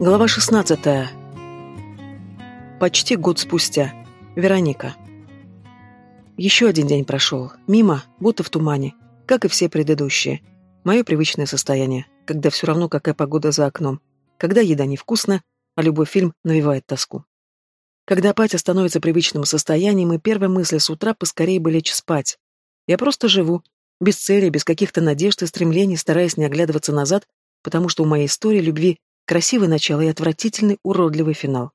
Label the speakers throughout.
Speaker 1: Глава 16. Почти год спустя. Вероника. Еще один день прошел. Мимо, будто в тумане, как и все предыдущие. Мое привычное состояние, когда все равно какая погода за окном, когда еда невкусна, а любой фильм навевает тоску. Когда апатия становится привычным состоянием, и первая мысль с утра поскорее бы лечь спать. Я просто живу, без цели, без каких-то надежд и стремлений, стараясь не оглядываться назад, потому что у моей истории любви Красивое начало и отвратительный, уродливый финал.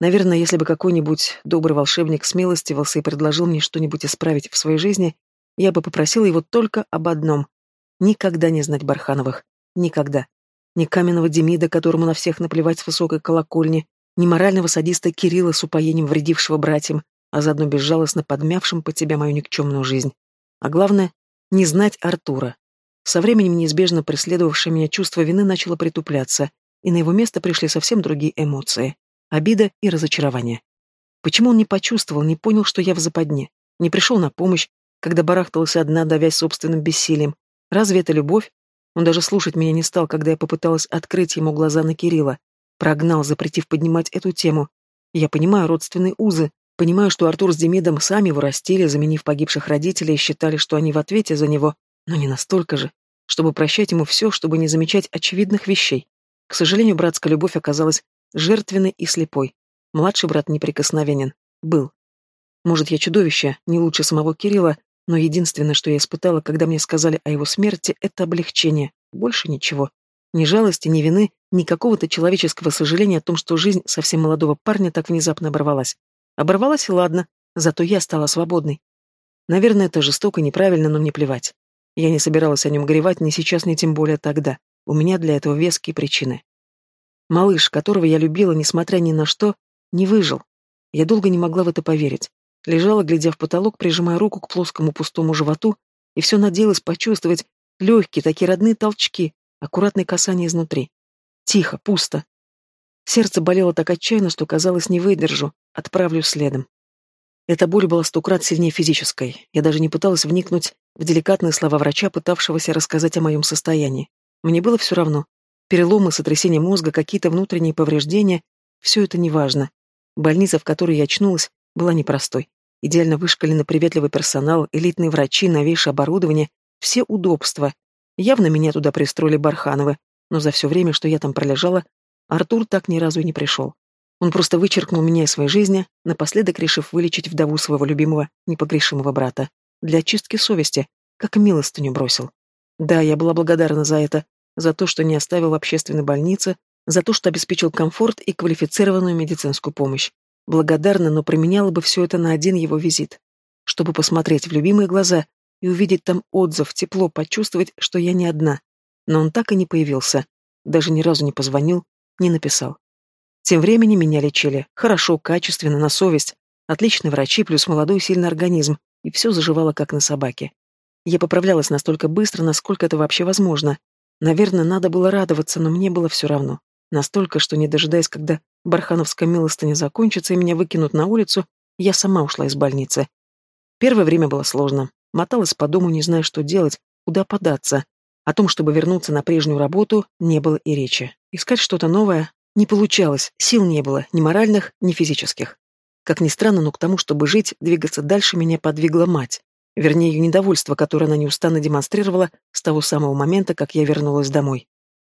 Speaker 1: Наверное, если бы какой-нибудь добрый волшебник смилостивился и предложил мне что-нибудь исправить в своей жизни, я бы попросила его только об одном — никогда не знать Бархановых. Никогда. Ни каменного Демида, которому на всех наплевать с высокой колокольни, ни морального садиста Кирилла с упоением вредившего братьям, а заодно безжалостно подмявшим под тебя мою никчемную жизнь. А главное — не знать Артура. Со временем неизбежно преследовавшее меня чувство вины начало притупляться, и на его место пришли совсем другие эмоции — обида и разочарование. Почему он не почувствовал, не понял, что я в западне, не пришел на помощь, когда барахтался одна, давясь собственным бессилием? Разве это любовь? Он даже слушать меня не стал, когда я попыталась открыть ему глаза на Кирилла. Прогнал, запретив поднимать эту тему. Я понимаю родственные узы, понимаю, что Артур с Демидом сами его растили, заменив погибших родителей, и считали, что они в ответе за него, но не настолько же, чтобы прощать ему все, чтобы не замечать очевидных вещей. К сожалению, братская любовь оказалась жертвенной и слепой. Младший брат неприкосновенен. Был. Может, я чудовище, не лучше самого Кирилла, но единственное, что я испытала, когда мне сказали о его смерти, это облегчение. Больше ничего. Ни жалости, ни вины, ни какого-то человеческого сожаления о том, что жизнь совсем молодого парня так внезапно оборвалась. Оборвалась и ладно, зато я стала свободной. Наверное, это жестоко, неправильно, но мне плевать. Я не собиралась о нем горевать ни сейчас, ни тем более тогда. У меня для этого веские причины. Малыш, которого я любила, несмотря ни на что, не выжил. Я долго не могла в это поверить. Лежала, глядя в потолок, прижимая руку к плоскому пустому животу, и все надеялась почувствовать легкие, такие родные толчки, аккуратные касания изнутри. Тихо, пусто. Сердце болело так отчаянно, что, казалось, не выдержу, отправлюсь следом. Эта боль была сто крат сильнее физической. Я даже не пыталась вникнуть в деликатные слова врача, пытавшегося рассказать о моем состоянии. Мне было все равно. Переломы, сотрясение мозга, какие-то внутренние повреждения — все это неважно. Больница, в которой я очнулась, была непростой. Идеально вышкаленный приветливый персонал, элитные врачи, новейшее оборудование, все удобства. Явно меня туда пристроили Бархановы, но за все время, что я там пролежала, Артур так ни разу и не пришел. Он просто вычеркнул меня из своей жизни, напоследок решив вылечить вдову своего любимого, непогрешимого брата. Для очистки совести, как милостыню бросил. Да, я была благодарна за это, за то, что не оставил в общественной больнице, за то, что обеспечил комфорт и квалифицированную медицинскую помощь. Благодарна, но применяла бы все это на один его визит, чтобы посмотреть в любимые глаза и увидеть там отзыв, тепло, почувствовать, что я не одна. Но он так и не появился, даже ни разу не позвонил, не написал. Тем временем меня лечили. Хорошо, качественно, на совесть. Отличные врачи плюс молодой сильный организм, и все заживало как на собаке. Я поправлялась настолько быстро, насколько это вообще возможно. Наверное, надо было радоваться, но мне было все равно. Настолько, что, не дожидаясь, когда бархановская милостыня закончится и меня выкинут на улицу, я сама ушла из больницы. Первое время было сложно. Моталась по дому, не зная, что делать, куда податься. О том, чтобы вернуться на прежнюю работу, не было и речи. Искать что-то новое не получалось, сил не было, ни моральных, ни физических. Как ни странно, но к тому, чтобы жить, двигаться дальше, меня подвигла мать. Вернее, ее недовольство, которое она неустанно демонстрировала с того самого момента, как я вернулась домой.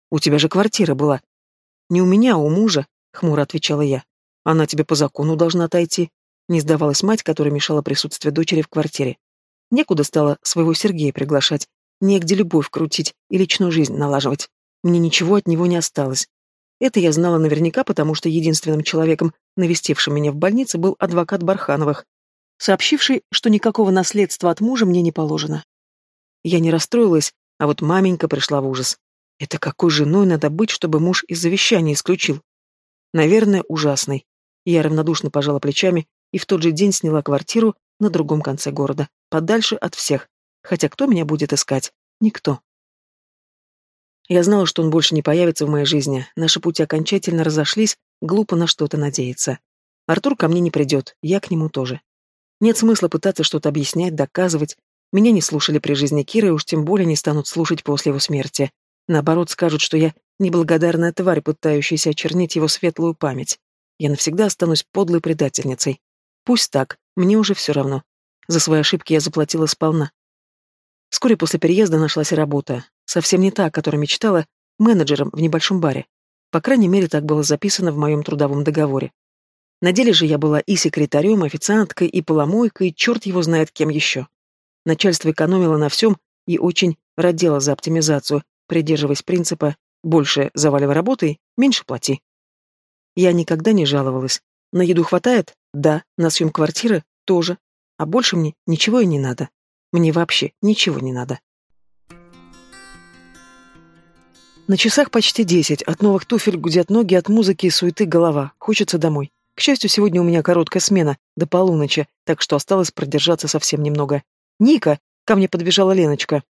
Speaker 1: «У тебя же квартира была». «Не у меня, а у мужа», — хмуро отвечала я. «Она тебе по закону должна отойти». Не сдавалась мать, которая мешала присутствие дочери в квартире. Некуда стало своего Сергея приглашать, негде любовь крутить и личную жизнь налаживать. Мне ничего от него не осталось. Это я знала наверняка, потому что единственным человеком, навестившим меня в больнице, был адвокат Бархановых, сообщивший, что никакого наследства от мужа мне не положено. Я не расстроилась, а вот маменька пришла в ужас. Это какой женой надо быть, чтобы муж из завещания исключил? Наверное, ужасный. Я равнодушно пожала плечами и в тот же день сняла квартиру на другом конце города, подальше от всех. Хотя кто меня будет искать? Никто. Я знала, что он больше не появится в моей жизни. Наши пути окончательно разошлись, глупо на что-то надеяться. Артур ко мне не придет, я к нему тоже. Нет смысла пытаться что-то объяснять, доказывать. Меня не слушали при жизни Киры, и уж тем более не станут слушать после его смерти. Наоборот, скажут, что я неблагодарная тварь, пытающаяся очернить его светлую память. Я навсегда останусь подлой предательницей. Пусть так, мне уже все равно. За свои ошибки я заплатила сполна. Вскоре после переезда нашлась работа. Совсем не та, о которой мечтала, менеджером в небольшом баре. По крайней мере, так было записано в моем трудовом договоре. На деле же я была и секретарем, официанткой, и поломойкой, черт его знает кем еще. Начальство экономило на всем и очень родило за оптимизацию, придерживаясь принципа «больше заваливай работой, меньше плати». Я никогда не жаловалась. На еду хватает? Да. На съем квартиры? Тоже. А больше мне ничего и не надо. Мне вообще ничего не надо. На часах почти десять, от новых туфель гудят ноги, от музыки и суеты голова. Хочется домой. К счастью, сегодня у меня короткая смена, до полуночи, так что осталось продержаться совсем немного. «Ника!» — ко мне подбежала Леночка.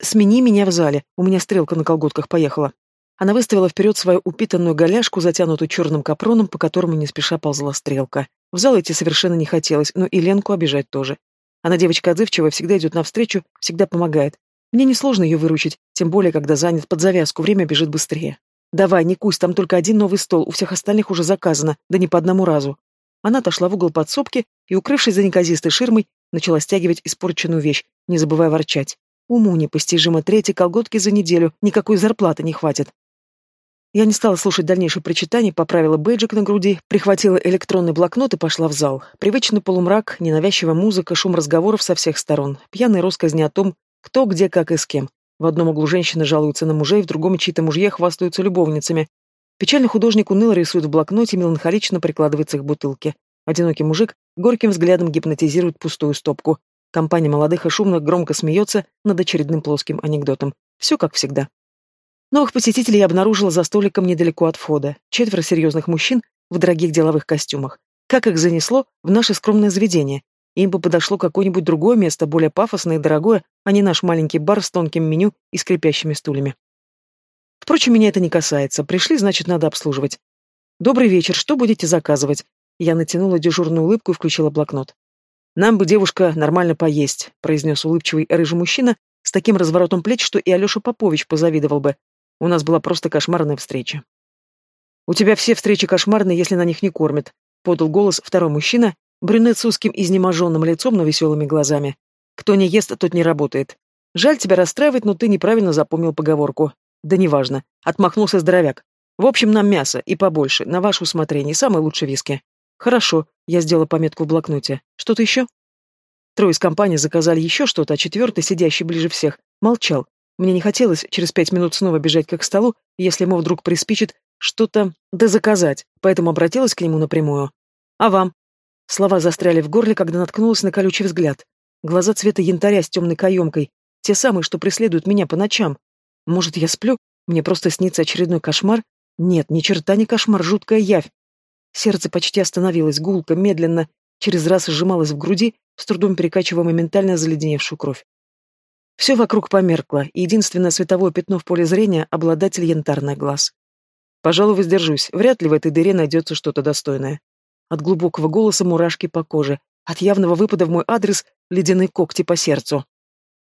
Speaker 1: «Смени меня в зале, у меня стрелка на колготках поехала». Она выставила вперед свою упитанную голяшку, затянутую черным капроном, по которому не спеша ползла стрелка. В зал идти совершенно не хотелось, но и Ленку обижать тоже. Она девочка отзывчивая, всегда идет навстречу, всегда помогает. Мне несложно ее выручить, тем более, когда занят под завязку, время бежит быстрее. «Давай, не кусь, там только один новый стол, у всех остальных уже заказано, да не по одному разу». Она отошла в угол подсобки и, укрывшись за неказистой ширмой, начала стягивать испорченную вещь, не забывая ворчать. Уму непостижимо третьи колготки за неделю, никакой зарплаты не хватит. Я не стала слушать дальнейшее причитание, поправила бейджик на груди, прихватила электронный блокнот и пошла в зал. Привычный полумрак, ненавязчивая музыка, шум разговоров со всех сторон, пьяные россказни о том, кто, где, как и с кем. В одном углу женщины жалуются на мужей, в другом чьи-то мужья хвастаются любовницами. Печальный художник уныло рисует в блокноте, меланхолично прикладывается к бутылке. Одинокий мужик горьким взглядом гипнотизирует пустую стопку. Компания молодых и шумных громко смеется над очередным плоским анекдотом. Все как всегда. Новых посетителей я обнаружила за столиком недалеко от входа. Четверо серьезных мужчин в дорогих деловых костюмах. Как их занесло в наше скромное заведение? Им бы подошло какое-нибудь другое место, более пафосное и дорогое, а не наш маленький бар с тонким меню и скрипящими стульями. Впрочем, меня это не касается. Пришли, значит, надо обслуживать. «Добрый вечер. Что будете заказывать?» Я натянула дежурную улыбку и включила блокнот. «Нам бы, девушка, нормально поесть», — произнес улыбчивый рыжий мужчина с таким разворотом плеч, что и Алеша Попович позавидовал бы. У нас была просто кошмарная встреча. «У тебя все встречи кошмарные, если на них не кормят», — подал голос второй мужчина, брюнет с узким изнеможенным лицом, но веселыми глазами. «Кто не ест, тот не работает. Жаль тебя расстраивать, но ты неправильно запомнил поговорку. Да неважно. Отмахнулся здоровяк. В общем, нам мясо, и побольше, на ваше усмотрение, самый лучший виски. Хорошо, я сделала пометку в блокноте. Что-то еще? Трое из компании заказали еще что-то, а четвертый, сидящий ближе всех, молчал, мне не хотелось через пять минут снова бежать к столу, если ему вдруг приспичит что-то да заказать, поэтому обратилась к нему напрямую. «А вам?» Слова застряли в горле, когда наткнулась на колючий взгляд. Глаза цвета янтаря с темной каемкой, те самые, что преследуют меня по ночам. Может, я сплю? Мне просто снится очередной кошмар? Нет, ни черта не кошмар, жуткая явь. Сердце почти остановилось, гулко, медленно, через раз сжималось в груди, с трудом перекачивая моментально заледеневшую кровь. Все вокруг померкло, и единственное световое пятно в поле зрения — обладатель янтарных глаз. Пожалуй, воздержусь, вряд ли в этой дыре найдется что-то достойное. От глубокого голоса мурашки по коже, от явного выпада в мой адрес ледяные когти по сердцу.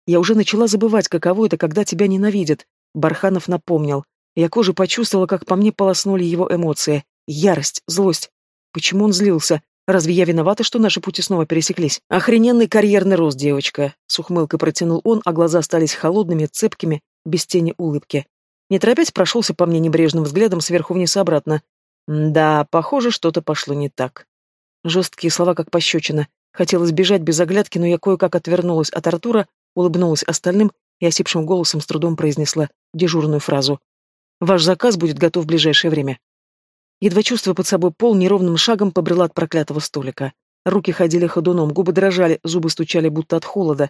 Speaker 1: Я уже начала забывать, каково это, когда тебя ненавидят. Барханов напомнил. Я кожей почувствовала, как по мне полоснули его эмоции. Ярость, злость. Почему он злился? Разве я виновата, что наши пути снова пересеклись? Охрененный карьерный рост, девочка. С ухмылкой протянул он, а глаза остались холодными, цепкими, без тени улыбки. Не торопясь, прошелся по мне небрежным взглядом сверху вниз обратно. Да, похоже, что-то пошло не так. Жесткие слова, как пощечина. Хотелось бежать без оглядки, но я кое-как отвернулась от Артура, улыбнулась остальным и осипшим голосом с трудом произнесла дежурную фразу. «Ваш заказ будет готов в ближайшее время». Едва чувствуя под собой пол, неровным шагом побрела от проклятого столика. Руки ходили ходуном, губы дрожали, зубы стучали, будто от холода.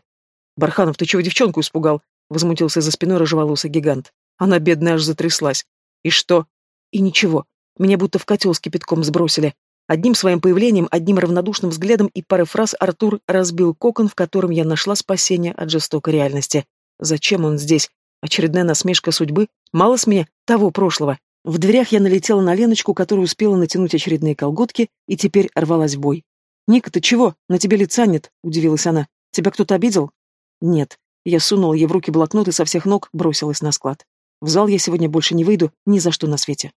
Speaker 1: «Барханов, ты чего девчонку испугал?» — возмутился за спиной рыжеволосый гигант. Она, бедная, аж затряслась. «И что?» «И ничего. Меня будто в котел с кипятком сбросили. Одним своим появлением, одним равнодушным взглядом и парой фраз Артур разбил кокон, в котором я нашла спасение от жестокой реальности. Зачем он здесь? Очередная насмешка судьбы? Мало с меня того прошлого. В дверях я налетела на Леночку, которая успела натянуть очередные колготки и теперь рвалась в бой. «Ника, ты чего? На тебе лица нет», — удивилась она. «Тебя кто-то обидел?» «Нет». Я сунула ей в руки блокнот и со всех ног бросилась на склад. В зал я сегодня больше не выйду ни за что на свете.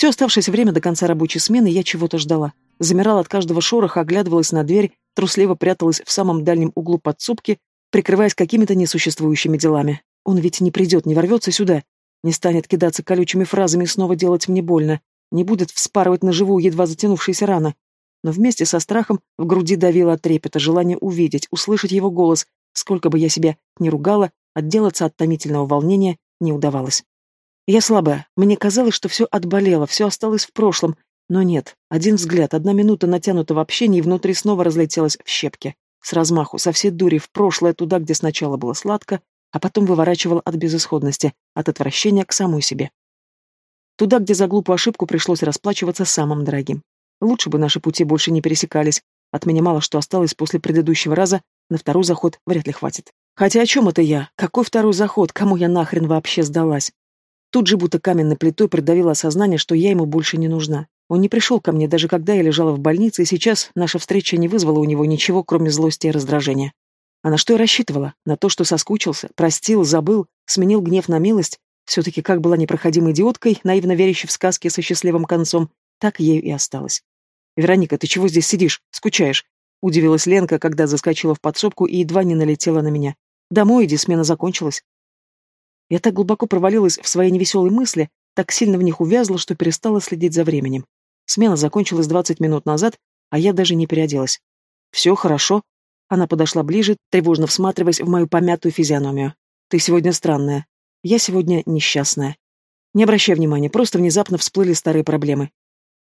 Speaker 1: Все оставшееся время до конца рабочей смены я чего-то ждала. Замирала от каждого шороха, оглядывалась на дверь, трусливо пряталась в самом дальнем углу подсобки, прикрываясь какими-то несуществующими делами. Он ведь не придет, не ворвется сюда, не станет кидаться колючими фразами и снова делать мне больно, не будет вспарывать на живую едва затянувшиеся раны. Но вместе со страхом в груди давило от трепета желание увидеть, услышать его голос, сколько бы я себя не ругала, отделаться от томительного волнения не удавалось. Я слабая, мне казалось, что все отболело, все осталось в прошлом, но нет, один взгляд, одна минута натянутого общения и внутри снова разлетелась в щепки. С размаху, со всей дури, в прошлое, туда, где сначала было сладко, а потом выворачивал от безысходности, от отвращения к самой себе. Туда, где за глупую ошибку пришлось расплачиваться самым дорогим. Лучше бы наши пути больше не пересекались. От меня мало что осталось после предыдущего раза, на второй заход вряд ли хватит. Хотя о чем это я? Какой второй заход? Кому я нахрен вообще сдалась? Тут же будто каменной плитой придавило осознание, что я ему больше не нужна. Он не пришел ко мне, даже когда я лежала в больнице, и сейчас наша встреча не вызвала у него ничего, кроме злости и раздражения. А на что я рассчитывала? На то, что соскучился, простил, забыл, сменил гнев на милость? Все-таки как была непроходимой идиоткой, наивно верящей в сказки со счастливым концом, так ею и осталась. «Вероника, ты чего здесь сидишь? Скучаешь?» Удивилась Ленка, когда заскочила в подсобку и едва не налетела на меня. «Домой иди, смена закончилась». Я так глубоко провалилась в свои невеселые мысли, так сильно в них увязла, что перестала следить за временем. Смена закончилась двадцать минут назад, а я даже не переоделась. «Все хорошо», она подошла ближе, тревожно всматриваясь в мою помятую физиономию. «Ты сегодня странная. Я сегодня несчастная. Не обращай внимания, просто внезапно всплыли старые проблемы.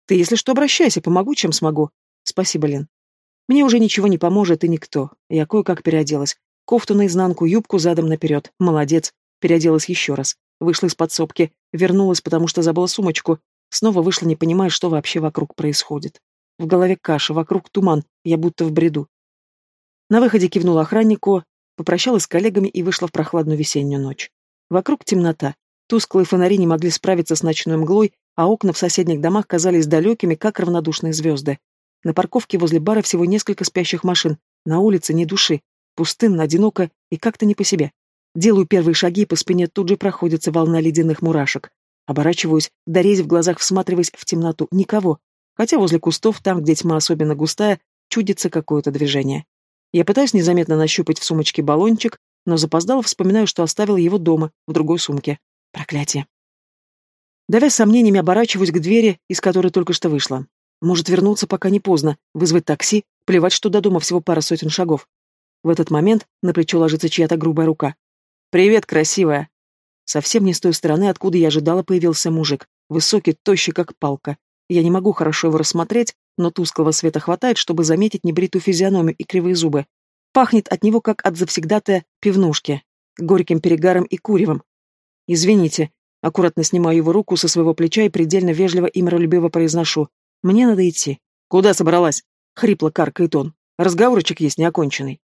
Speaker 1: Ты, если что, обращайся, помогу, чем смогу. Спасибо, Лен. Мне уже ничего не поможет и никто. Я кое-как переоделась. Кофту наизнанку, юбку задом наперед. Молодец. Переоделась еще раз. Вышла из подсобки. Вернулась, потому что забыла сумочку. Снова вышла, не понимая, что вообще вокруг происходит. В голове каша, вокруг туман. Я будто в бреду. На выходе кивнула охраннику, попрощалась с коллегами и вышла в прохладную весеннюю ночь. Вокруг темнота. Тусклые фонари не могли справиться с ночной мглой, а окна в соседних домах казались далекими, как равнодушные звезды. На парковке возле бара всего несколько спящих машин, на улице ни души, пустынно, одиноко и как-то не по себе. Делаю первые шаги, и по спине тут же проходится волна ледяных мурашек. Оборачиваюсь, дорезь в глазах, всматриваясь в темноту. Никого. Хотя возле кустов, там, где тьма особенно густая, чудится какое-то движение. Я пытаюсь незаметно нащупать в сумочке баллончик, но запоздало вспоминаю, что оставил его дома, в другой сумке. Проклятие. Давя сомнениями, оборачиваюсь к двери, из которой только что вышла. Может вернуться, пока не поздно, вызвать такси, плевать, что до дома всего пара сотен шагов. В этот момент на плечо ложится чья-то грубая рука. «Привет, красивая!» Совсем не с той стороны, откуда я ожидала, появился мужик. Высокий, тощий, как палка. Я не могу хорошо его рассмотреть, но тусклого света хватает, чтобы заметить небритую физиономию и кривые зубы. Пахнет от него, как от завсегдатая пивнушки, горьким перегаром и куревом. «Извините», аккуратно снимаю его руку со своего плеча и предельно вежливо и миролюбиво произношу. «Мне надо идти». «Куда собралась?» — хрипло каркает он. «Разговорочек есть неоконченный».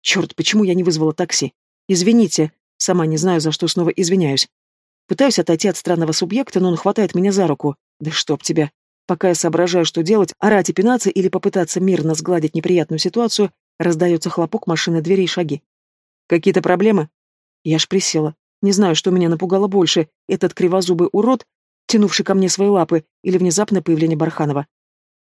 Speaker 1: «Черт, почему я не вызвала такси? Извините, сама не знаю, за что снова извиняюсь. Пытаюсь отойти от странного субъекта, но он хватает меня за руку. Да чтоб тебя. Пока я соображаю, что делать, орать и пинаться или попытаться мирно сгладить неприятную ситуацию, раздается хлопок машины двери и шаги. «Какие-то проблемы?» Я ж присела. Не знаю, что меня напугало больше, этот кривозубый урод, тянувший ко мне свои лапы, или внезапное появление Барханова.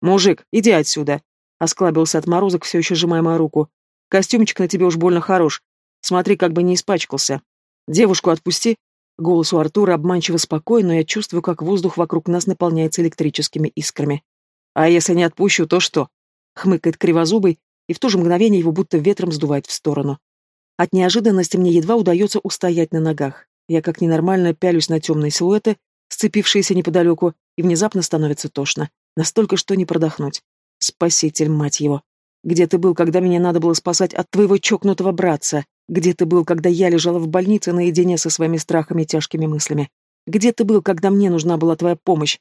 Speaker 1: «Мужик, иди отсюда!» Осклабился от морозок, все еще сжимая мою руку. «Костюмчик на тебе уж больно хорош. Смотри, как бы не испачкался. Девушку отпусти, Голос у Артура обманчиво спокоен, но я чувствую, как воздух вокруг нас наполняется электрическими искрами. «А если не отпущу, то что?» — хмыкает кривозубый, и в то же мгновение его будто ветром сдувает в сторону. От неожиданности мне едва удается устоять на ногах. Я как ненормально пялюсь на темные силуэты, сцепившиеся неподалеку, и внезапно становится тошно. Настолько, что не продохнуть. Спаситель, мать его. Где ты был, когда меня надо было спасать от твоего чокнутого братца? Где ты был, когда я лежала в больнице наедине со своими страхами и тяжкими мыслями? Где ты был, когда мне нужна была твоя помощь?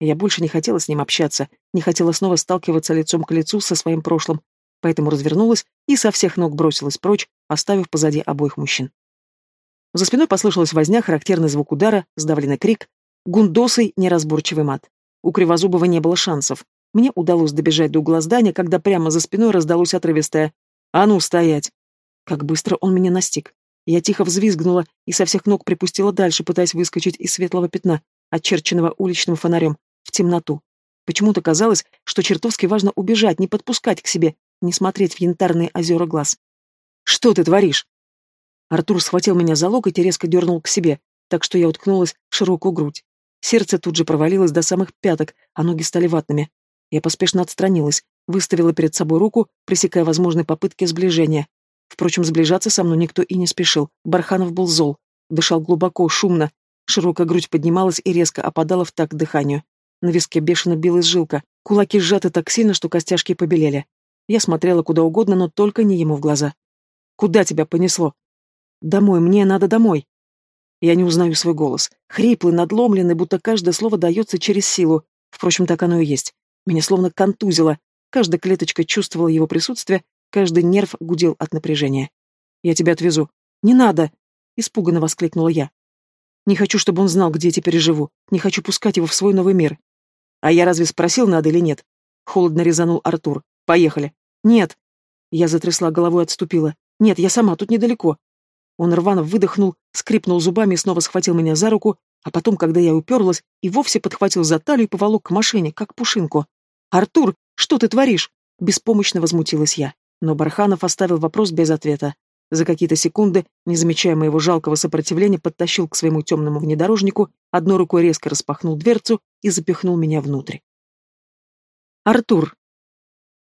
Speaker 1: Я больше не хотела с ним общаться, не хотела снова сталкиваться лицом к лицу со своим прошлым, поэтому развернулась и со всех ног бросилась прочь, оставив позади обоих мужчин. За спиной послышалась возня, характерный звук удара, сдавленный крик, гундосый, неразборчивый мат. У Кривозубова не было шансов. Мне удалось добежать до угла здания, когда прямо за спиной раздалось отрывистое «А ну, стоять!» Как быстро он меня настиг. Я тихо взвизгнула и со всех ног припустила дальше, пытаясь выскочить из светлого пятна, очерченного уличным фонарем, в темноту. Почему-то казалось, что чертовски важно убежать, не подпускать к себе, не смотреть в янтарные озера глаз. «Что ты творишь?» Артур схватил меня за локоть и резко дернул к себе, так что я уткнулась в широкую грудь. Сердце тут же провалилось до самых пяток, а ноги стали ватными. Я поспешно отстранилась, выставила перед собой руку, пресекая возможные попытки сближения. Впрочем, сближаться со мной никто и не спешил. Барханов был зол. Дышал глубоко, шумно. Широкая грудь поднималась и резко опадала в такт дыханию. На виске бешено билась жилка. Кулаки сжаты так сильно, что костяшки побелели. Я смотрела куда угодно, но только не ему в глаза. «Куда тебя понесло?» «Домой, мне надо домой». Я не узнаю свой голос. Хриплый, надломленный, будто каждое слово дается через силу. Впрочем, так оно и есть. Меня словно контузило. Каждая клеточка чувствовала его присутствие, каждый нерв гудел от напряжения. «Я тебя отвезу». «Не надо!» — испуганно воскликнула я. «Не хочу, чтобы он знал, где я теперь живу. Не хочу пускать его в свой новый мир». «А я разве спросил, надо или нет?» Холодно резанул Артур. «Поехали». «Нет». Я затрясла головой отступила. «Нет, я сама, тут недалеко». Он рвано выдохнул, скрипнул зубами и снова схватил меня за руку, а потом, когда я уперлась, и вовсе подхватил за талию и поволок к машине, как пушинку. «Артур, что ты творишь?» Беспомощно возмутилась я. Но Барханов оставил вопрос без ответа. За какие-то секунды, не замечая моего жалкого сопротивления, подтащил к своему темному внедорожнику, одной рукой резко распахнул дверцу и запихнул меня внутрь. Артур.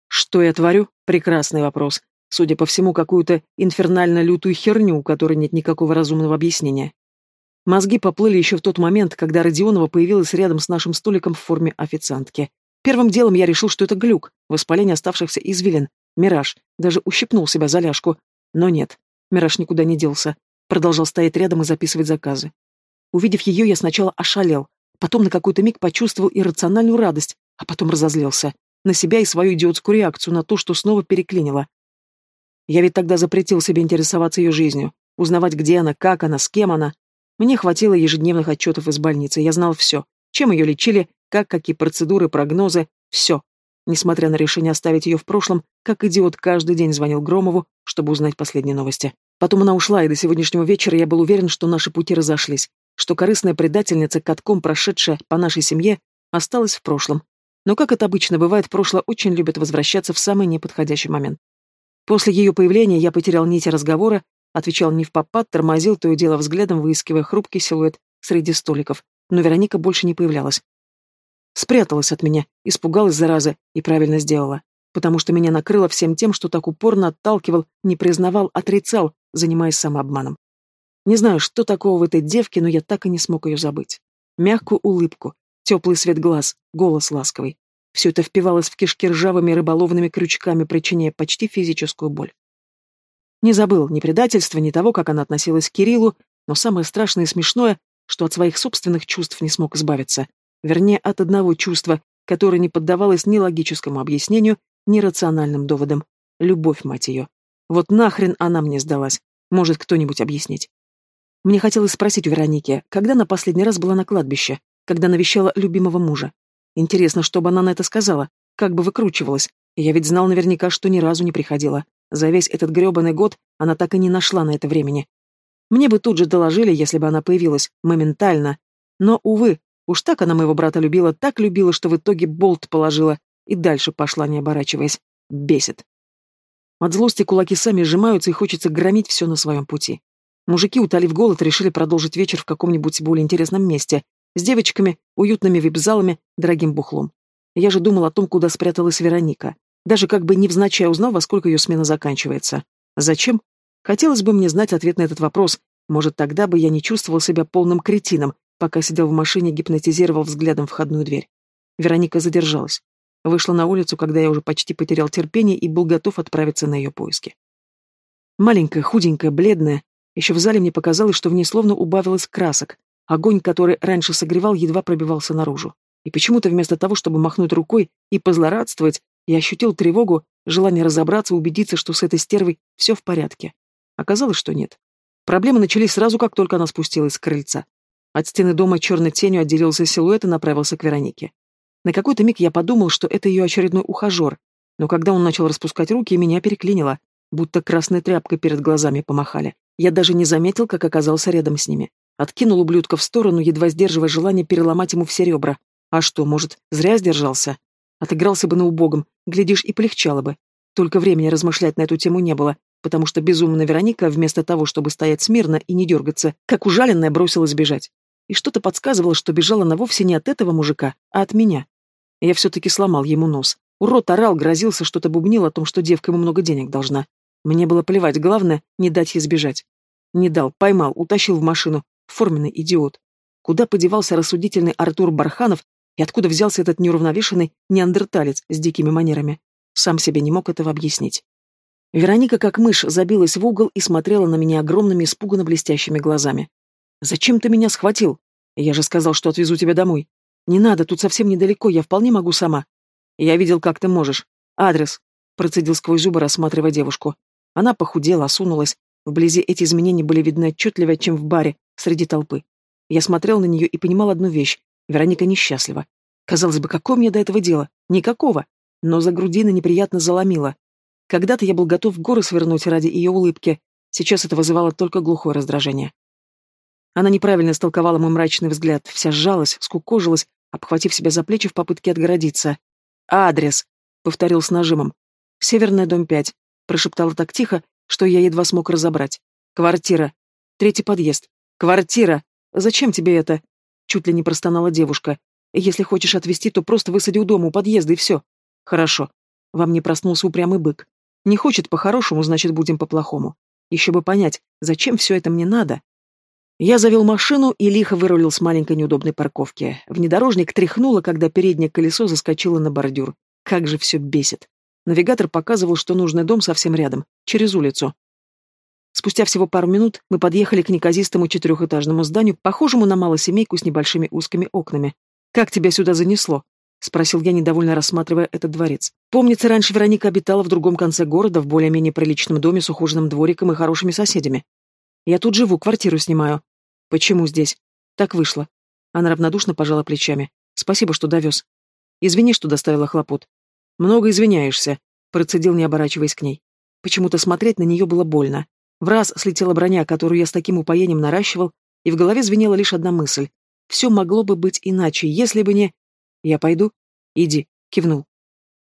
Speaker 1: Что я творю? Прекрасный вопрос. Судя по всему, какую-то инфернально лютую херню, у которой нет никакого разумного объяснения. Мозги поплыли еще в тот момент, когда Родионова появилась рядом с нашим столиком в форме официантки. Первым делом я решил, что это глюк, воспаление оставшихся извилин, мираж, даже ущипнул себя за ляжку. Но нет, мираж никуда не делся, продолжал стоять рядом и записывать заказы. Увидев ее, я сначала ошалел, потом на какой-то миг почувствовал иррациональную радость, а потом разозлился. На себя и свою идиотскую реакцию на то, что снова переклинило. Я ведь тогда запретил себе интересоваться ее жизнью, узнавать, где она, как она, с кем она. Мне хватило ежедневных отчетов из больницы, я знал все. Чем ее лечили, как, какие процедуры, прогнозы, все. Несмотря на решение оставить ее в прошлом, как идиот каждый день звонил Громову, чтобы узнать последние новости. Потом она ушла, и до сегодняшнего вечера я был уверен, что наши пути разошлись, что корыстная предательница, катком прошедшая по нашей семье, осталась в прошлом. Но, как это обычно бывает, прошлое очень любит возвращаться в самый неподходящий момент. После ее появления я потерял нити разговора, отвечал не в попад, тормозил то и дело взглядом, выискивая хрупкий силуэт среди столиков, но Вероника больше не появлялась. Спряталась от меня, испугалась зараза и правильно сделала. Потому что меня накрыло всем тем, что так упорно отталкивал, не признавал, отрицал, занимаясь самообманом. Не знаю, что такого в этой девке, но я так и не смог ее забыть. Мягкую улыбку, теплый свет глаз, голос ласковый. Все это впивалось в кишки ржавыми рыболовными крючками, причиняя почти физическую боль. Не забыл ни предательства, ни того, как она относилась к Кириллу, но самое страшное и смешное, что от своих собственных чувств не смог избавиться, Вернее, от одного чувства, которое не поддавалось ни логическому объяснению, ни рациональным доводам. Любовь, мать ее. Вот нахрен она мне сдалась. Может кто-нибудь объяснить? Мне хотелось спросить у Вероники, когда на последний раз была на кладбище, когда навещала любимого мужа. Интересно, что бы она на это сказала, как бы выкручивалась. Я ведь знал наверняка, что ни разу не приходила. За весь этот грёбаный год она так и не нашла на это времени. Мне бы тут же доложили, если бы она появилась, моментально. Но, увы, Уж так она моего брата любила, так любила, что в итоге болт положила и дальше пошла, не оборачиваясь. Бесит. От злости кулаки сами сжимаются и хочется громить все на своем пути. Мужики, утолив голод, решили продолжить вечер в каком-нибудь более интересном месте, с девочками, уютными вип-залами, дорогим бухлом. Я же думал о том, куда спряталась Вероника. Даже как бы невзначай узнал, во сколько ее смена заканчивается. Зачем? Хотелось бы мне знать ответ на этот вопрос. Может, тогда бы я не чувствовал себя полным кретином, Пока сидел в машине, гипнотизировал взглядом входную дверь. Вероника задержалась. Вышла на улицу, когда я уже почти потерял терпение и был готов отправиться на ее поиски. Маленькая, худенькая, бледная. Еще в зале мне показалось, что в ней словно убавилось красок. Огонь, который раньше согревал, едва пробивался наружу. И почему-то вместо того, чтобы махнуть рукой и позлорадствовать, я ощутил тревогу, желание разобраться, убедиться, что с этой стервой все в порядке. Оказалось, что нет. Проблемы начались сразу, как только она спустилась с крыльца. От стены дома черной тенью отделился силуэт и направился к Веронике. На какой-то миг я подумал, что это ее очередной ухажер, но когда он начал распускать руки, меня переклинило, будто красной тряпкой перед глазами помахали. Я даже не заметил, как оказался рядом с ними. Откинул ублюдка в сторону, едва сдерживая желание переломать ему все ребра. А что, может, зря сдержался? Отыгрался бы на убогом, глядишь, и полегчало бы. Только времени размышлять на эту тему не было, потому что безумная Вероника, вместо того, чтобы стоять смирно и не дергаться, как ужаленная бросилась бежать. И что-то подсказывало, что бежала она вовсе не от этого мужика, а от меня. Я все-таки сломал ему нос. Урод орал, грозился, что-то бубнил о том, что девка ему много денег должна. Мне было плевать, главное, не дать ей сбежать. Не дал, поймал, утащил в машину. Форменный идиот. Куда подевался рассудительный Артур Барханов и откуда взялся этот неуравновешенный неандерталец с дикими манерами? Сам себе не мог этого объяснить. Вероника, как мышь, забилась в угол и смотрела на меня огромными, испуганно блестящими глазами. «Зачем ты меня схватил? Я же сказал, что отвезу тебя домой. Не надо, тут совсем недалеко, я вполне могу сама. Я видел, как ты можешь. Адрес», — процедил сквозь зубы, рассматривая девушку. Она похудела, осунулась. Вблизи эти изменения были видны отчетливее, чем в баре, среди толпы. Я смотрел на нее и понимал одну вещь. Вероника несчастлива. Казалось бы, какое мне до этого дело? Никакого. Но за грудина неприятно заломила. Когда-то я был готов горы свернуть ради ее улыбки. Сейчас это вызывало только глухое раздражение. Она неправильно истолковала мой мрачный взгляд, вся сжалась, скукожилась, обхватив себя за плечи в попытке отгородиться. «Адрес», — повторил с нажимом. «Северная, дом 5», — прошептала так тихо, что я едва смог разобрать. «Квартира. Третий подъезд. Квартира. Зачем тебе это?» Чуть ли не простонала девушка. «Если хочешь отвезти, то просто высади у дома, у подъезда, и все». «Хорошо». Во мне проснулся упрямый бык. «Не хочет по-хорошему, значит, будем по-плохому. Еще бы понять, зачем все это мне надо?» Я завел машину и лихо вырулил с маленькой неудобной парковки. Внедорожник тряхнуло, когда переднее колесо заскочило на бордюр. Как же все бесит. Навигатор показывал, что нужный дом совсем рядом, через улицу. Спустя всего пару минут мы подъехали к неказистому четырехэтажному зданию, похожему на малосемейку с небольшими узкими окнами. «Как тебя сюда занесло?» — спросил я, недовольно рассматривая этот дворец. Помнится, раньше Вероника обитала в другом конце города, в более-менее приличном доме с ухоженным двориком и хорошими соседями. Я тут живу, квартиру снимаю. Почему здесь? Так вышло. Она равнодушно пожала плечами. Спасибо, что довез. Извини, что доставила хлопот. Много извиняешься, процедил, не оборачиваясь к ней. Почему-то смотреть на нее было больно. В раз слетела броня, которую я с таким упоением наращивал, и в голове звенела лишь одна мысль. Все могло бы быть иначе, если бы не... Я пойду? Иди, кивнул.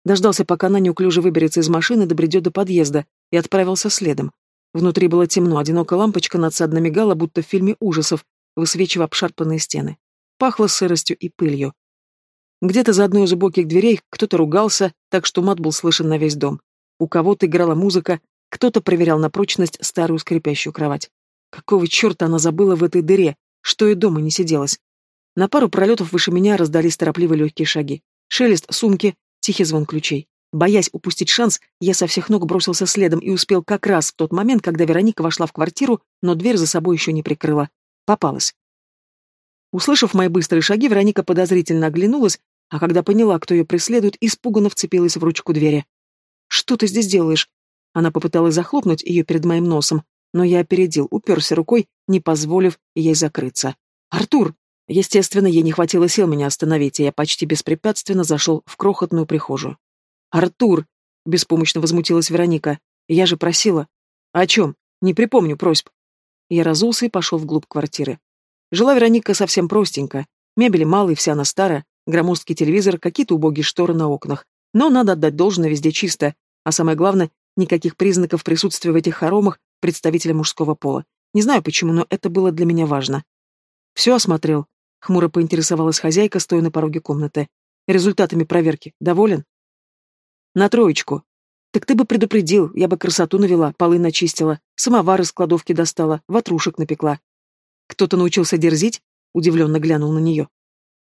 Speaker 1: Дождался, пока она неуклюже выберется из машины, добредет до подъезда, и отправился следом. Внутри было темно, одинокая лампочка надсадно мигала, будто в фильме ужасов, высвечивая обшарпанные стены. Пахло сыростью и пылью. Где-то за одной из убоких дверей кто-то ругался, так что мат был слышен на весь дом. У кого-то играла музыка, кто-то проверял на прочность старую скрипящую кровать. Какого черта она забыла в этой дыре, что и дома не сиделась? На пару пролетов выше меня раздались торопливые легкие шаги. Шелест сумки, тихий звон ключей. Боясь упустить шанс, я со всех ног бросился следом и успел как раз в тот момент, когда Вероника вошла в квартиру, но дверь за собой еще не прикрыла. Попалась. Услышав мои быстрые шаги, Вероника подозрительно оглянулась, а когда поняла, кто ее преследует, испуганно вцепилась в ручку двери. «Что ты здесь делаешь?» Она попыталась захлопнуть ее перед моим носом, но я опередил, уперся рукой, не позволив ей закрыться. «Артур!» Естественно, ей не хватило сил меня остановить, и я почти беспрепятственно зашел в крохотную прихожую. «Артур!» — беспомощно возмутилась Вероника. «Я же просила». «О чем? Не припомню просьб». Я разулся и пошел вглубь квартиры. Жила Вероника совсем простенько. Мебели мало и вся она старая, громоздкий телевизор, какие-то убогие шторы на окнах. Но надо отдать должное, везде чисто. А самое главное, никаких признаков присутствия в этих хоромах представителя мужского пола. Не знаю почему, но это было для меня важно. «Все осмотрел», — хмуро поинтересовалась хозяйка, стоя на пороге комнаты. «Результатами проверки доволен?» На троечку. Так ты бы предупредил, я бы красоту навела, полы начистила, самовар из кладовки достала, ватрушек напекла. Кто-то научился дерзить? Удивленно глянул на нее.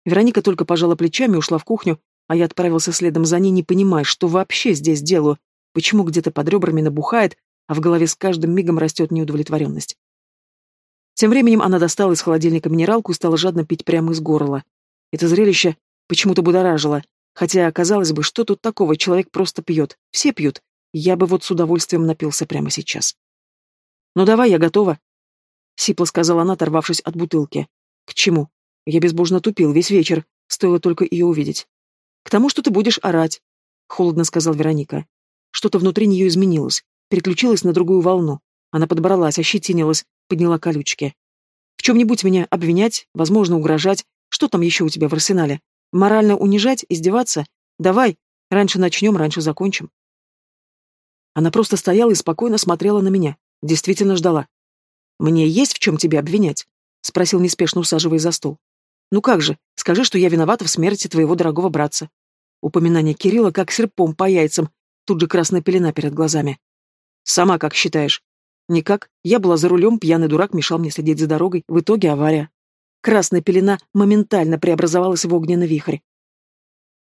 Speaker 1: Вероника только пожала плечами и ушла в кухню, а я отправился следом за ней, не понимая, что вообще здесь делаю, почему где-то под ребрами набухает, а в голове с каждым мигом растет неудовлетворенность. Тем временем она достала из холодильника минералку и стала жадно пить прямо из горла. Это зрелище почему-то будоражило, Хотя, казалось бы, что тут такого, человек просто пьет. Все пьют. Я бы вот с удовольствием напился прямо сейчас. «Ну давай, я готова», — сипло сказала она, оторвавшись от бутылки. «К чему? Я безбожно тупил весь вечер, стоило только ее увидеть». «К тому, что ты будешь орать», — холодно сказал Вероника. Что-то внутри нее изменилось, переключилось на другую волну. Она подобралась, ощетинилась, подняла колючки. В чем-нибудь меня обвинять, возможно, угрожать. Что там еще у тебя в арсенале? Морально унижать, издеваться? Давай, раньше начнем, раньше закончим. Она просто стояла и спокойно смотрела на меня. Действительно ждала. «Мне есть в чем тебя обвинять?» — спросил неспешно, усаживаясь за стол. «Ну как же, скажи, что я виновата в смерти твоего дорогого братца». Упоминание Кирилла как серпом по яйцам, тут же красная пелена перед глазами. «Сама как считаешь?» «Никак. Я была за рулем, пьяный дурак мешал мне следить за дорогой. В итоге авария. Красная пелена моментально преобразовалась в огненный вихрь.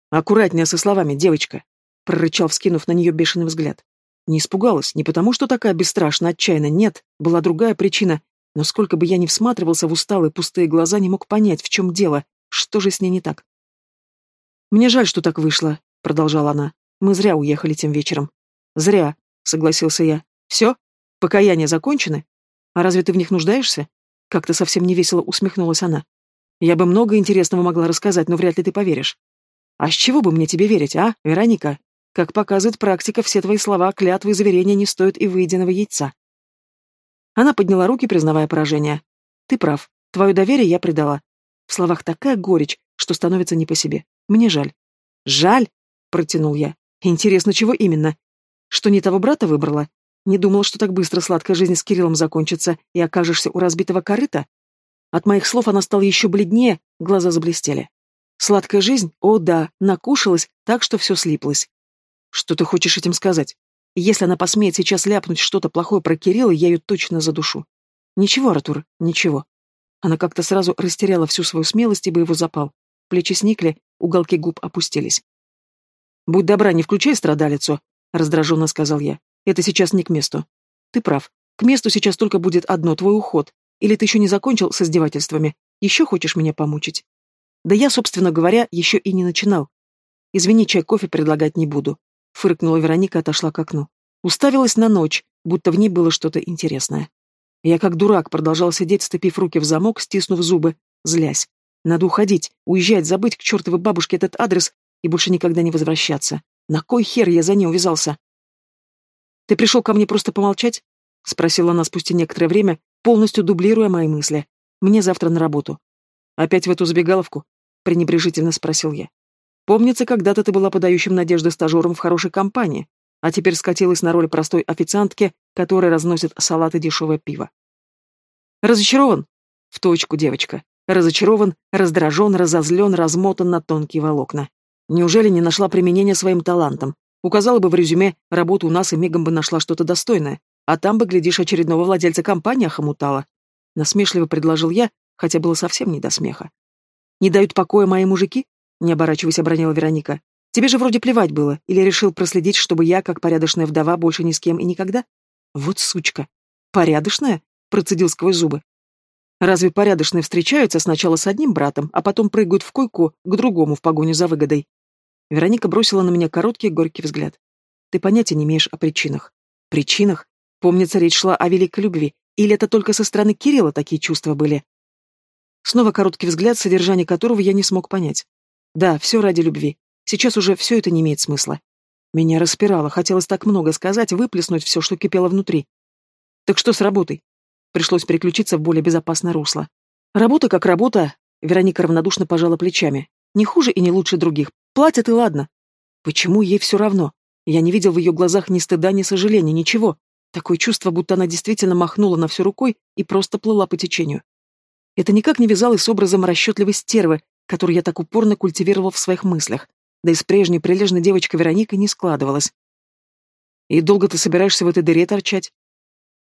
Speaker 1: «Аккуратнее со словами, девочка», — прорычал, вскинув на нее бешеный взгляд. Не испугалась, не потому что такая бесстрашная, отчаянна, нет, была другая причина, но сколько бы я ни всматривался в усталые пустые глаза, не мог понять, в чем дело, что же с ней не так. «Мне жаль, что так вышло», — продолжала она. «Мы зря уехали тем вечером». «Зря», — согласился я. «Все? Покаяния закончены? А разве ты в них нуждаешься?» Как-то совсем невесело усмехнулась она. «Я бы много интересного могла рассказать, но вряд ли ты поверишь». «А с чего бы мне тебе верить, а, Вероника?» Как показывает практика, все твои слова, клятвы и заверения не стоят и выеденного яйца. Она подняла руки, признавая поражение. Ты прав. Твое доверие я предала. В словах такая горечь, что становится не по себе. Мне жаль. Жаль? Протянул я. Интересно, чего именно? Что не того брата выбрала? Не думала, что так быстро сладкая жизнь с Кириллом закончится и окажешься у разбитого корыта? От моих слов она стала еще бледнее, глаза заблестели. Сладкая жизнь? О, да, накушалась, так что все слиплось. Что ты хочешь этим сказать? Если она посмеет сейчас ляпнуть что-то плохое про Кирилла, я ее точно задушу. Ничего, Артур, ничего. Она как-то сразу растеряла всю свою смелость и боевой запал. Плечи сникли, уголки губ опустились. «Будь добра, не включай страдалицу», — раздраженно сказал я. «Это сейчас не к месту». «Ты прав. К месту сейчас только будет одно, твой уход. Или ты еще не закончил с издевательствами? Еще хочешь меня помучить?» «Да я, собственно говоря, еще и не начинал. Извини, чай, кофе предлагать не буду. Фыркнула Вероника и отошла к окну. Уставилась на ночь, будто в ней было что-то интересное. Я как дурак продолжал сидеть, сцепив руки в замок, стиснув зубы, злясь. Надо уходить, уезжать, забыть к чертовой бабушке этот адрес и больше никогда не возвращаться. На кой хер я за ней увязался? «Ты пришел ко мне просто помолчать?» — спросила она спустя некоторое время, полностью дублируя мои мысли. «Мне завтра на работу». «Опять в эту забегаловку?» — пренебрежительно спросил я. Помнится, когда-то ты была подающим надежды стажером в хорошей компании, а теперь скатилась на роль простой официантки, которая разносит салат и дешевое пиво. Разочарован? В точку, девочка. Разочарован, раздражен, разозлен, размотан на тонкие волокна. Неужели не нашла применения своим талантам? Указала бы в резюме работу у нас и мигом бы нашла что-то достойное, а там бы, глядишь, очередного владельца компании охомутала. Насмешливо предложил я, хотя было совсем не до смеха. Не дают покоя мои мужики? Не оборачиваясь, обронила Вероника. Тебе же вроде плевать было, или решил проследить, чтобы я, как порядочная вдова, больше ни с кем и никогда? Вот сучка. Порядочная? Процедил сквозь зубы. Разве порядочные встречаются сначала с одним братом, а потом прыгают в койку к другому в погоню за выгодой? Вероника бросила на меня короткий горький взгляд. Ты понятия не имеешь о причинах. Причинах? Помнится, речь шла о великой любви. Или это только со стороны Кирилла такие чувства были? Снова короткий взгляд, содержание которого я не смог понять. Да, все ради любви. Сейчас уже все это не имеет смысла. Меня распирало, хотелось так много сказать, выплеснуть все, что кипело внутри. Так что с работой? Пришлось переключиться в более безопасное русло. Работа как работа, Вероника равнодушно пожала плечами. Не хуже и не лучше других. Платят и ладно. Почему ей все равно? Я не видел в ее глазах ни стыда, ни сожаления, ничего. Такое чувство, будто она действительно махнула на всю рукой и просто плыла по течению. Это никак не вязалось с образом расчетливой стервы, которую я так упорно культивировал в своих мыслях, да и с прежней прилежной девочкой Вероникой не складывалось. «И долго ты собираешься в этой дыре торчать?»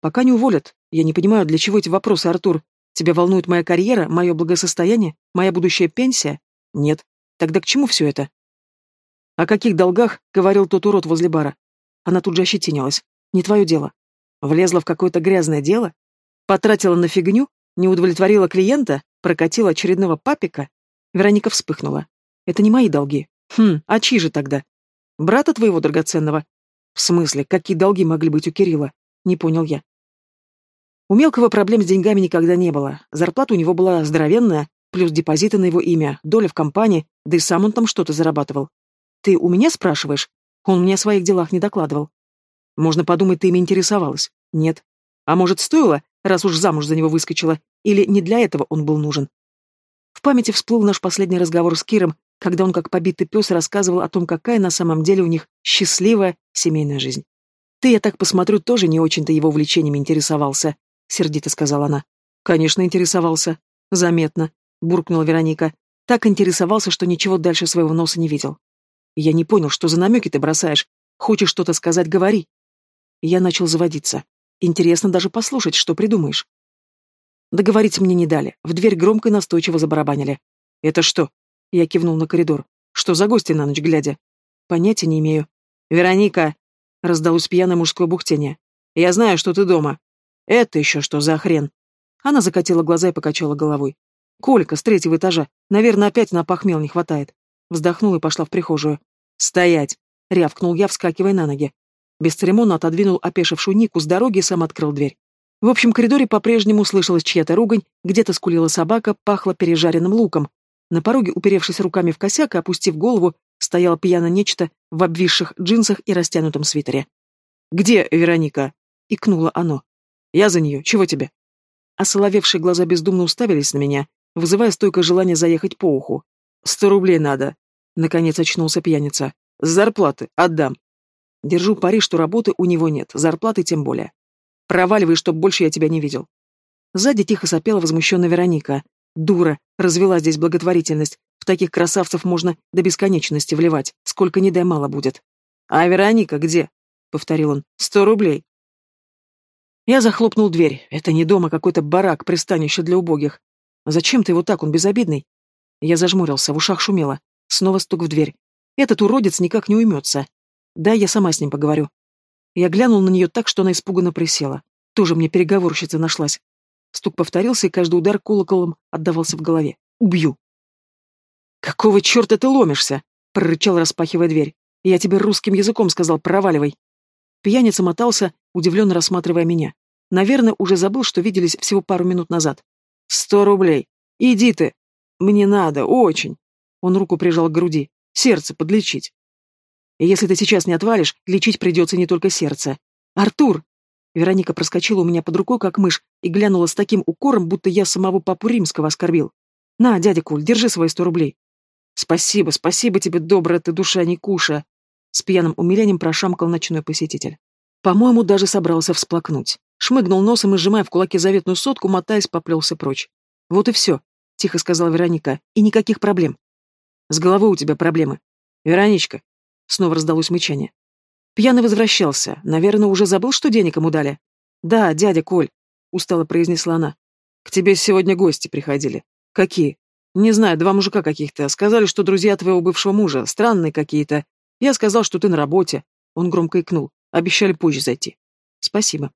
Speaker 1: «Пока не уволят. Я не понимаю, для чего эти вопросы, Артур. Тебя волнует моя карьера, мое благосостояние, моя будущая пенсия? Нет. Тогда к чему все это?» «О каких долгах?» — говорил тот урод возле бара. Она тут же ощетинилась. «Не твое дело. Влезла в какое-то грязное дело? Потратила на фигню? Не удовлетворила клиента? Прокатила очередного папика? Вероника вспыхнула. «Это не мои долги. Хм, а чьи же тогда? Брата твоего драгоценного?» «В смысле, какие долги могли быть у Кирилла?» Не понял я. У мелкого проблем с деньгами никогда не было. Зарплата у него была здоровенная, плюс депозиты на его имя, доля в компании, да и сам он там что-то зарабатывал. Ты у меня спрашиваешь? Он мне о своих делах не докладывал. Можно подумать, ты ими интересовалась. Нет. А может, стоило, раз уж замуж за него выскочила, или не для этого он был нужен? В памяти всплыл наш последний разговор с Киром, когда он, как побитый пес, рассказывал о том, какая на самом деле у них счастливая семейная жизнь. «Ты, я так посмотрю, тоже не очень-то его влечениями интересовался», — сердито сказала она. «Конечно, интересовался. Заметно», — буркнула Вероника. «Так интересовался, что ничего дальше своего носа не видел». «Я не понял, что за намеки ты бросаешь. Хочешь что-то сказать, говори». Я начал заводиться. Интересно даже послушать, что придумаешь. Договорить мне не дали. В дверь громко и настойчиво забарабанили. «Это что?» Я кивнул на коридор. «Что за гости на ночь глядя?» «Понятия не имею». «Вероника!» Раздалось пьяное мужское бухтение. «Я знаю, что ты дома». «Это еще что за хрен?» Она закатила глаза и покачала головой. «Колька, с третьего этажа. Наверное, опять на похмел не хватает». Вздохнула и пошла в прихожую. «Стоять!» — рявкнул я, вскакивая на ноги. Бесцеремонно отодвинул опешившую Нику с дороги и сам открыл дверь. В общем коридоре по-прежнему слышалась чья-то ругань, где-то скулила собака, пахло пережаренным луком. На пороге, уперевшись руками в косяк и опустив голову, стояло пьяно нечто в обвисших джинсах и растянутом свитере. «Где Вероника?» — икнуло оно. «Я за нее. Чего тебе?» Осоловевшие глаза бездумно уставились на меня, вызывая стойкое желание заехать по уху. «Сто рублей надо!» — наконец очнулся пьяница. «С зарплаты. Отдам». Держу пари, что работы у него нет, зарплаты тем более. Проваливай, чтоб больше я тебя не видел. Сзади тихо сопела возмущенная Вероника. Дура, развела здесь благотворительность. В таких красавцев можно до бесконечности вливать. Сколько не дай мало будет. А Вероника где? Повторил он. Сто рублей. Я захлопнул дверь. Это не дома, какой-то барак, пристанище для убогих. Зачем ты его так, он безобидный? Я зажмурился, в ушах шумело. Снова стук в дверь. Этот уродец никак не уймется. Да, я сама с ним поговорю. Я глянул на нее так, что она испуганно присела. Тоже мне переговорщица нашлась. Стук повторился, и каждый удар колоколом отдавался в голове. «Убью!» «Какого черта ты ломишься?» — прорычал, распахивая дверь. «Я тебе русским языком сказал, проваливай!» Пьяница мотался, удивленно рассматривая меня. Наверное, уже забыл, что виделись всего пару минут назад. «Сто рублей! Иди ты! Мне надо, очень!» Он руку прижал к груди. «Сердце подлечить!» Если ты сейчас не отвалишь, лечить придется не только сердце. Артур! Вероника проскочила у меня под рукой, как мышь, и глянула с таким укором, будто я самого папу римского оскорбил. На, дядя Куль, держи свои сто рублей. Спасибо, спасибо тебе, добрая ты душа, Никуша. С пьяным умилением прошамкал ночной посетитель. По-моему, даже собрался всплакнуть. Шмыгнул носом и, сжимая в кулаке заветную сотку, мотаясь, поплелся прочь. Вот и все, тихо сказала Вероника, и никаких проблем. С головой у тебя проблемы. Вероничка, Снова раздалось мычание. Пьяный возвращался. Наверное, уже забыл, что денег ему дали. Да, дядя Коль, устало произнесла она. К тебе сегодня гости приходили. Какие? Не знаю, два мужика каких-то. Сказали, что друзья твоего бывшего мужа. Странные какие-то. Я сказал, что ты на работе. Он громко икнул. Обещали позже зайти. Спасибо.